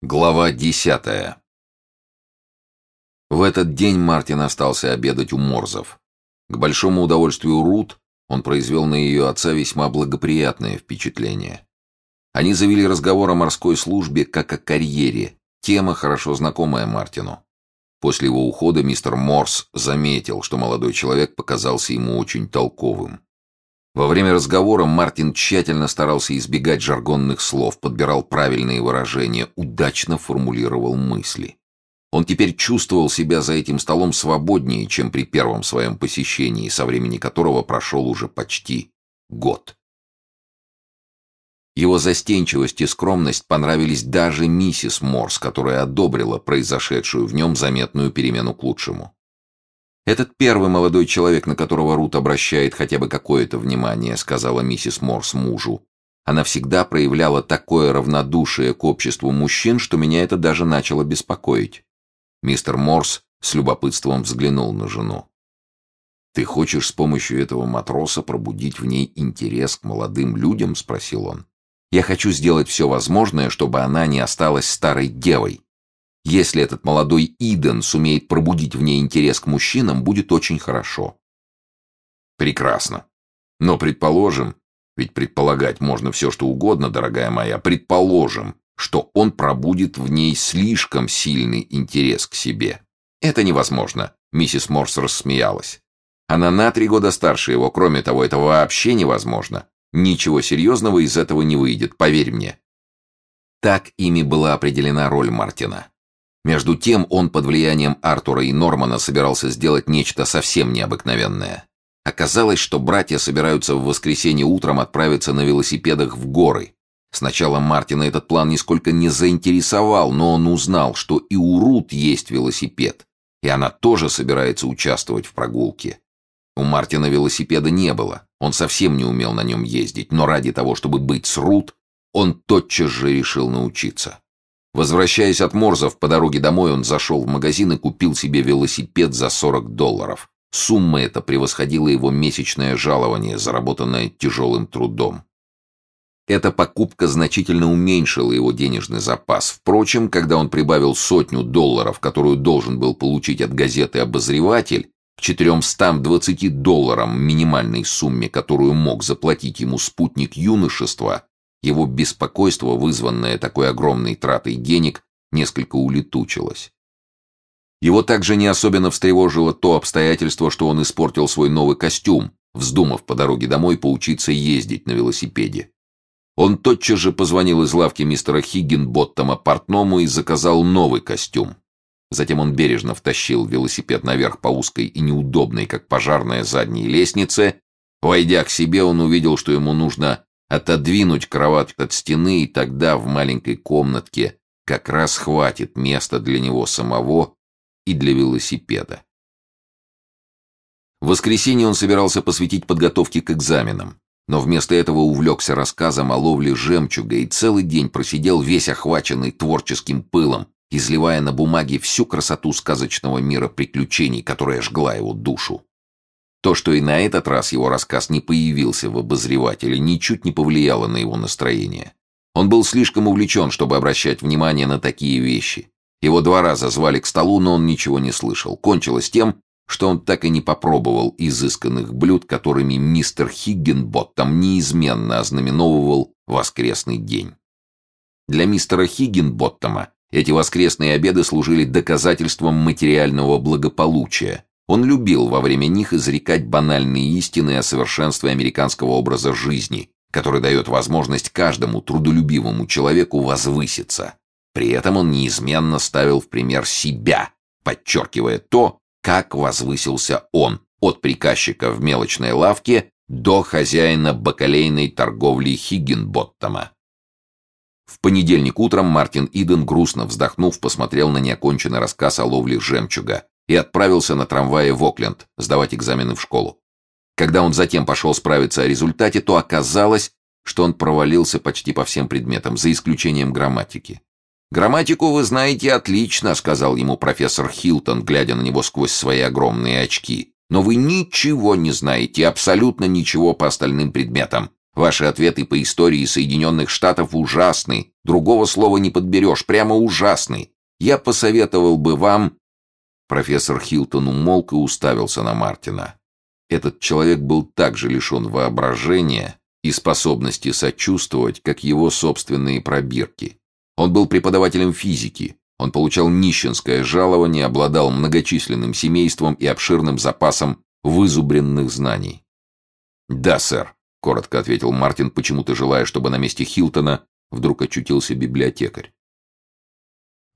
Глава десятая В этот день Мартин остался обедать у Морзов. К большому удовольствию Рут он произвел на ее отца весьма благоприятное впечатление. Они завели разговор о морской службе как о карьере, тема, хорошо знакомая Мартину. После его ухода мистер Морс заметил, что молодой человек показался ему очень толковым. Во время разговора Мартин тщательно старался избегать жаргонных слов, подбирал правильные выражения, удачно формулировал мысли. Он теперь чувствовал себя за этим столом свободнее, чем при первом своем посещении, со времени которого прошел уже почти год. Его застенчивость и скромность понравились даже миссис Морс, которая одобрила произошедшую в нем заметную перемену к лучшему. «Этот первый молодой человек, на которого Рут обращает хотя бы какое-то внимание», сказала миссис Морс мужу. Она всегда проявляла такое равнодушие к обществу мужчин, что меня это даже начало беспокоить. Мистер Морс с любопытством взглянул на жену. «Ты хочешь с помощью этого матроса пробудить в ней интерес к молодым людям?» — спросил он. «Я хочу сделать все возможное, чтобы она не осталась старой девой. Если этот молодой Иден сумеет пробудить в ней интерес к мужчинам, будет очень хорошо. Прекрасно. Но предположим, ведь предполагать можно все, что угодно, дорогая моя, предположим, что он пробудит в ней слишком сильный интерес к себе. Это невозможно, миссис Морс рассмеялась. Она на три года старше его, кроме того, это вообще невозможно. Ничего серьезного из этого не выйдет, поверь мне. Так ими была определена роль Мартина. Между тем он под влиянием Артура и Нормана собирался сделать нечто совсем необыкновенное. Оказалось, что братья собираются в воскресенье утром отправиться на велосипедах в горы. Сначала Мартина этот план нисколько не заинтересовал, но он узнал, что и у Рут есть велосипед, и она тоже собирается участвовать в прогулке. У Мартина велосипеда не было, он совсем не умел на нем ездить, но ради того, чтобы быть с Рут, он тотчас же решил научиться. Возвращаясь от Морзов, по дороге домой он зашел в магазин и купил себе велосипед за 40 долларов. Сумма эта превосходила его месячное жалование, заработанное тяжелым трудом. Эта покупка значительно уменьшила его денежный запас. Впрочем, когда он прибавил сотню долларов, которую должен был получить от газеты «Обозреватель», к 420 долларам минимальной сумме, которую мог заплатить ему спутник юношества, его беспокойство, вызванное такой огромной тратой денег, несколько улетучилось. Его также не особенно встревожило то обстоятельство, что он испортил свой новый костюм, вздумав по дороге домой поучиться ездить на велосипеде. Он тотчас же позвонил из лавки мистера Хиггинботтома портному и заказал новый костюм. Затем он бережно втащил велосипед наверх по узкой и неудобной, как пожарная, задней лестнице. Войдя к себе, он увидел, что ему нужно отодвинуть кровать от стены, и тогда в маленькой комнатке как раз хватит места для него самого и для велосипеда. В воскресенье он собирался посвятить подготовке к экзаменам, но вместо этого увлекся рассказом о ловле жемчуга и целый день просидел весь охваченный творческим пылом, изливая на бумаге всю красоту сказочного мира приключений, которая жгла его душу. То, что и на этот раз его рассказ не появился в обозревателе, ничуть не повлияло на его настроение. Он был слишком увлечен, чтобы обращать внимание на такие вещи. Его два раза звали к столу, но он ничего не слышал. Кончилось тем, что он так и не попробовал изысканных блюд, которыми мистер Хиггинботтом неизменно ознаменовывал воскресный день. Для мистера Хиггинботтома эти воскресные обеды служили доказательством материального благополучия, он любил во время них изрекать банальные истины о совершенстве американского образа жизни, который дает возможность каждому трудолюбивому человеку возвыситься. При этом он неизменно ставил в пример себя, подчеркивая то, как возвысился он от приказчика в мелочной лавке до хозяина бакалейной торговли Хиггинботтома. В понедельник утром Мартин Иден, грустно вздохнув, посмотрел на неоконченный рассказ о ловле жемчуга, и отправился на трамвае в Окленд сдавать экзамены в школу. Когда он затем пошел справиться о результате, то оказалось, что он провалился почти по всем предметам, за исключением грамматики. «Грамматику вы знаете отлично», — сказал ему профессор Хилтон, глядя на него сквозь свои огромные очки. «Но вы ничего не знаете, абсолютно ничего по остальным предметам. Ваши ответы по истории Соединенных Штатов ужасны. Другого слова не подберешь, прямо ужасны. Я посоветовал бы вам...» Профессор Хилтон умолк и уставился на Мартина. Этот человек был так же лишен воображения и способности сочувствовать, как его собственные пробирки. Он был преподавателем физики, он получал нищенское жалование, обладал многочисленным семейством и обширным запасом вызубренных знаний. «Да, сэр», — коротко ответил Мартин, почему-то желая, чтобы на месте Хилтона вдруг очутился библиотекарь.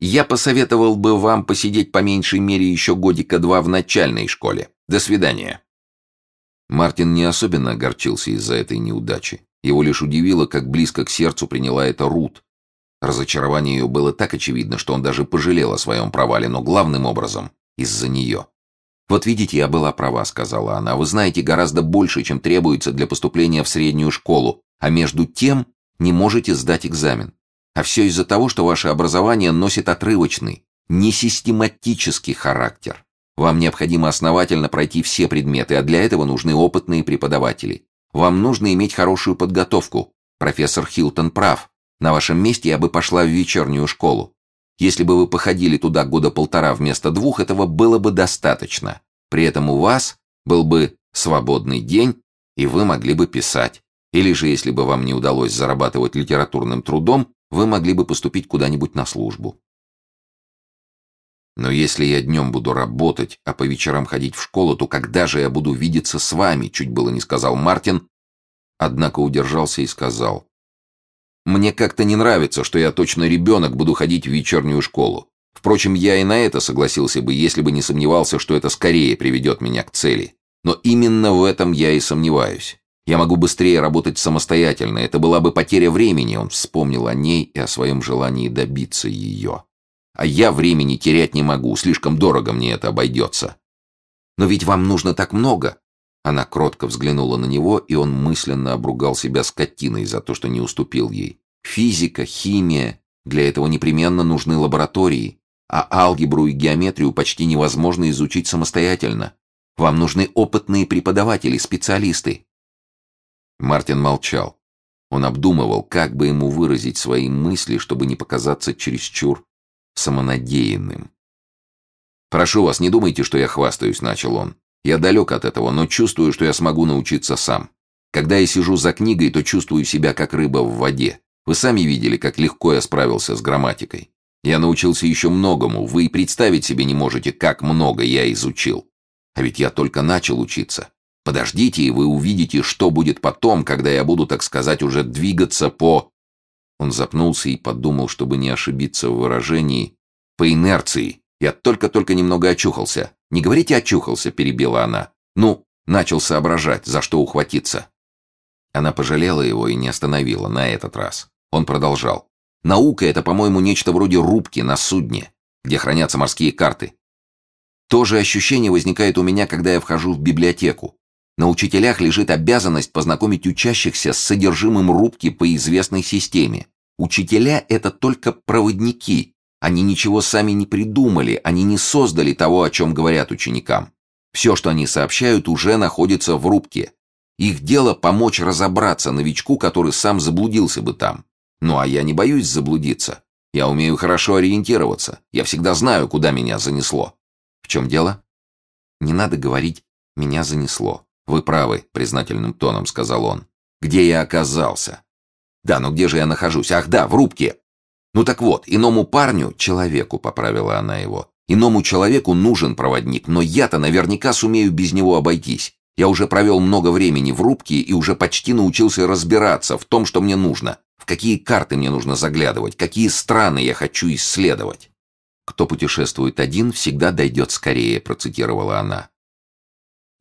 «Я посоветовал бы вам посидеть по меньшей мере еще годика два в начальной школе. До свидания». Мартин не особенно огорчился из-за этой неудачи. Его лишь удивило, как близко к сердцу приняла это Рут. Разочарование ее было так очевидно, что он даже пожалел о своем провале, но главным образом из-за нее. «Вот видите, я была права», — сказала она. «Вы знаете гораздо больше, чем требуется для поступления в среднюю школу, а между тем не можете сдать экзамен. А все из-за того, что ваше образование носит отрывочный, несистематический характер. Вам необходимо основательно пройти все предметы, а для этого нужны опытные преподаватели. Вам нужно иметь хорошую подготовку. Профессор Хилтон прав. На вашем месте я бы пошла в вечернюю школу. Если бы вы походили туда года полтора вместо двух, этого было бы достаточно. При этом у вас был бы свободный день, и вы могли бы писать. Или же, если бы вам не удалось зарабатывать литературным трудом, вы могли бы поступить куда-нибудь на службу. Но если я днем буду работать, а по вечерам ходить в школу, то когда же я буду видеться с вами, чуть было не сказал Мартин, однако удержался и сказал. Мне как-то не нравится, что я точно ребенок буду ходить в вечернюю школу. Впрочем, я и на это согласился бы, если бы не сомневался, что это скорее приведет меня к цели. Но именно в этом я и сомневаюсь. Я могу быстрее работать самостоятельно, это была бы потеря времени, он вспомнил о ней и о своем желании добиться ее. А я времени терять не могу, слишком дорого мне это обойдется. Но ведь вам нужно так много. Она кротко взглянула на него, и он мысленно обругал себя скотиной за то, что не уступил ей. Физика, химия, для этого непременно нужны лаборатории, а алгебру и геометрию почти невозможно изучить самостоятельно. Вам нужны опытные преподаватели, специалисты. Мартин молчал. Он обдумывал, как бы ему выразить свои мысли, чтобы не показаться чересчур самонадеянным. «Прошу вас, не думайте, что я хвастаюсь», — начал он. «Я далек от этого, но чувствую, что я смогу научиться сам. Когда я сижу за книгой, то чувствую себя как рыба в воде. Вы сами видели, как легко я справился с грамматикой. Я научился еще многому, вы и представить себе не можете, как много я изучил. А ведь я только начал учиться. Подождите, и вы увидите, что будет потом, когда я буду, так сказать, уже двигаться по он запнулся и подумал, чтобы не ошибиться в выражении. «По инерции. Я только-только немного очухался. Не говорите «очухался», — перебила она. «Ну, начал соображать, за что ухватиться». Она пожалела его и не остановила на этот раз. Он продолжал. «Наука — это, по-моему, нечто вроде рубки на судне, где хранятся морские карты. То же ощущение возникает у меня, когда я вхожу в библиотеку. На учителях лежит обязанность познакомить учащихся с содержимым рубки по известной системе. Учителя — это только проводники. Они ничего сами не придумали, они не создали того, о чем говорят ученикам. Все, что они сообщают, уже находится в рубке. Их дело помочь разобраться новичку, который сам заблудился бы там. Ну а я не боюсь заблудиться. Я умею хорошо ориентироваться. Я всегда знаю, куда меня занесло. В чем дело? Не надо говорить «меня занесло». Вы правы, признательным тоном сказал он. Где я оказался? Да, но где же я нахожусь? Ах да, в рубке. Ну так вот, иному парню, человеку, поправила она его, иному человеку нужен проводник, но я-то наверняка сумею без него обойтись. Я уже провел много времени в рубке и уже почти научился разбираться в том, что мне нужно, в какие карты мне нужно заглядывать, какие страны я хочу исследовать. «Кто путешествует один, всегда дойдет скорее», — процитировала она.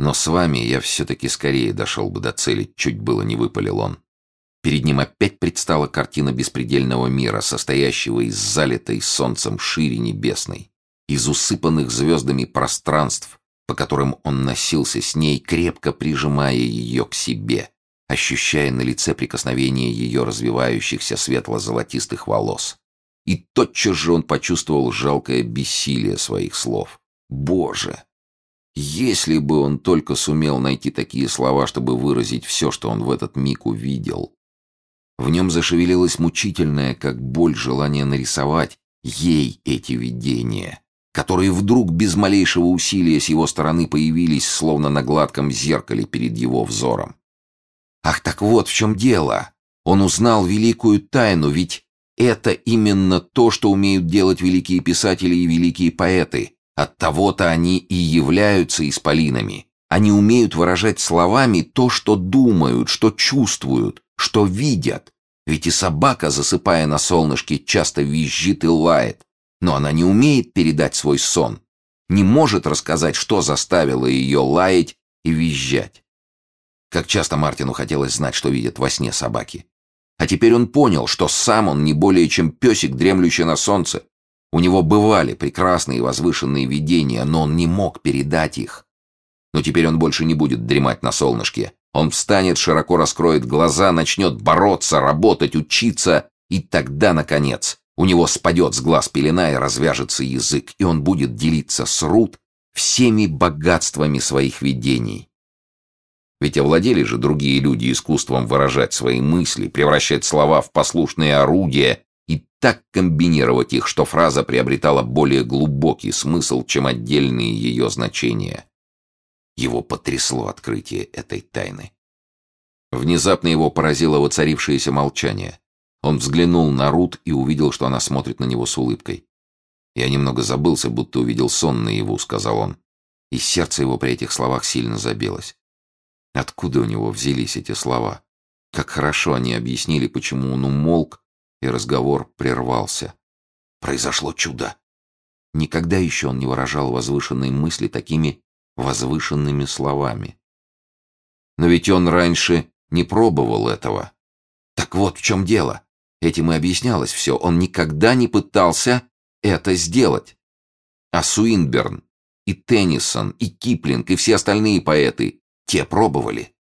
«Но с вами я все-таки скорее дошел бы до цели», — чуть было не выпалил он. Перед ним опять предстала картина беспредельного мира, состоящего из залитой солнцем шире небесной, из усыпанных звездами пространств, по которым он носился с ней, крепко прижимая ее к себе, ощущая на лице прикосновение ее развивающихся светло-золотистых волос. И тотчас же он почувствовал жалкое бессилие своих слов. «Боже! Если бы он только сумел найти такие слова, чтобы выразить все, что он в этот миг увидел. В нем зашевелилось мучительное, как боль, желание нарисовать ей эти видения, которые вдруг без малейшего усилия с его стороны появились, словно на гладком зеркале перед его взором. Ах, так вот в чем дело. Он узнал великую тайну, ведь это именно то, что умеют делать великие писатели и великие поэты. От того-то они и являются исполинами. Они умеют выражать словами то, что думают, что чувствуют, что видят. Ведь и собака, засыпая на солнышке, часто визжит и лает. Но она не умеет передать свой сон. Не может рассказать, что заставило ее лаять и визжать. Как часто Мартину хотелось знать, что видят во сне собаки. А теперь он понял, что сам он не более чем песик, дремлющий на солнце. У него бывали прекрасные возвышенные видения, но он не мог передать их. Но теперь он больше не будет дремать на солнышке. Он встанет, широко раскроет глаза, начнет бороться, работать, учиться, и тогда, наконец, у него спадет с глаз пелена и развяжется язык, и он будет делиться с Рут всеми богатствами своих видений. Ведь овладели же другие люди искусством выражать свои мысли, превращать слова в послушные орудия так комбинировать их, что фраза приобретала более глубокий смысл, чем отдельные ее значения. Его потрясло открытие этой тайны. Внезапно его поразило воцарившееся молчание. Он взглянул на Рут и увидел, что она смотрит на него с улыбкой. «Я немного забылся, будто увидел сон наяву», — сказал он. И сердце его при этих словах сильно забилось. Откуда у него взялись эти слова? Как хорошо они объяснили, почему он умолк, и разговор прервался. Произошло чудо. Никогда еще он не выражал возвышенные мысли такими возвышенными словами. Но ведь он раньше не пробовал этого. Так вот в чем дело. Этим и объяснялось все. Он никогда не пытался это сделать. А Суинберн, и Теннисон, и Киплинг, и все остальные поэты те пробовали.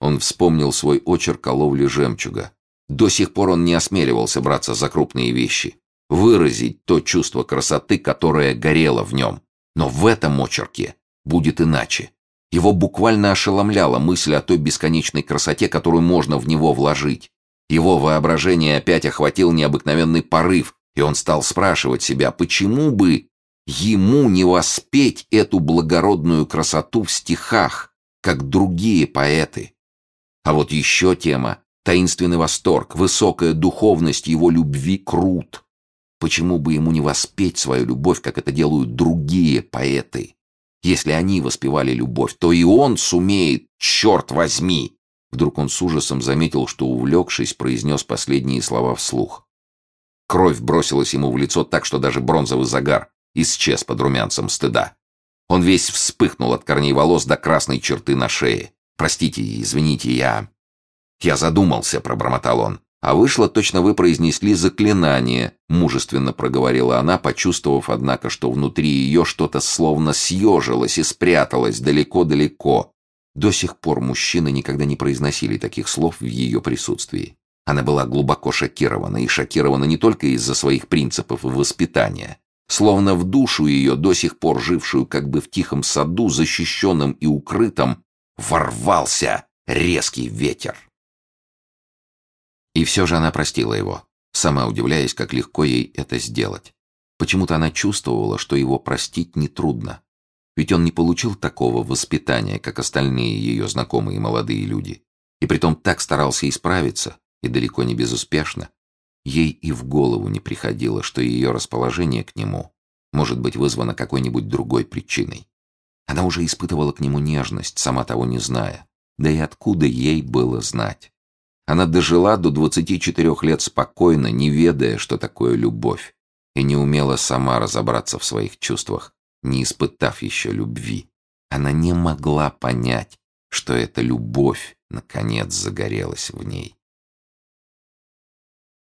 Он вспомнил свой очерк о ловле жемчуга. До сих пор он не осмеливался браться за крупные вещи, выразить то чувство красоты, которое горело в нем. Но в этом очерке будет иначе. Его буквально ошеломляла мысль о той бесконечной красоте, которую можно в него вложить. Его воображение опять охватил необыкновенный порыв, и он стал спрашивать себя, почему бы ему не воспеть эту благородную красоту в стихах, как другие поэты. А вот еще тема — таинственный восторг, высокая духовность его любви крут. Почему бы ему не воспеть свою любовь, как это делают другие поэты? Если они воспевали любовь, то и он сумеет, черт возьми! Вдруг он с ужасом заметил, что, увлекшись, произнес последние слова вслух. Кровь бросилась ему в лицо так, что даже бронзовый загар исчез под румянцем стыда. Он весь вспыхнул от корней волос до красной черты на шее. «Простите, извините, я...» «Я задумался», — пробормотал он. «А вышло, точно вы произнесли заклинание», — мужественно проговорила она, почувствовав, однако, что внутри ее что-то словно съежилось и спряталось далеко-далеко. До сих пор мужчины никогда не произносили таких слов в ее присутствии. Она была глубоко шокирована, и шокирована не только из-за своих принципов и воспитания, Словно в душу ее, до сих пор жившую как бы в тихом саду, защищенном и укрытом, ворвался резкий ветер. И все же она простила его, сама удивляясь, как легко ей это сделать. Почему-то она чувствовала, что его простить нетрудно. Ведь он не получил такого воспитания, как остальные ее знакомые молодые люди. И притом так старался исправиться, и далеко не безуспешно. Ей и в голову не приходило, что ее расположение к нему может быть вызвано какой-нибудь другой причиной. Она уже испытывала к нему нежность, сама того не зная. Да и откуда ей было знать? Она дожила до 24 лет спокойно, не ведая, что такое любовь, и не умела сама разобраться в своих чувствах, не испытав еще любви. Она не могла понять, что эта любовь, наконец, загорелась в ней.